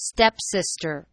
stepsister.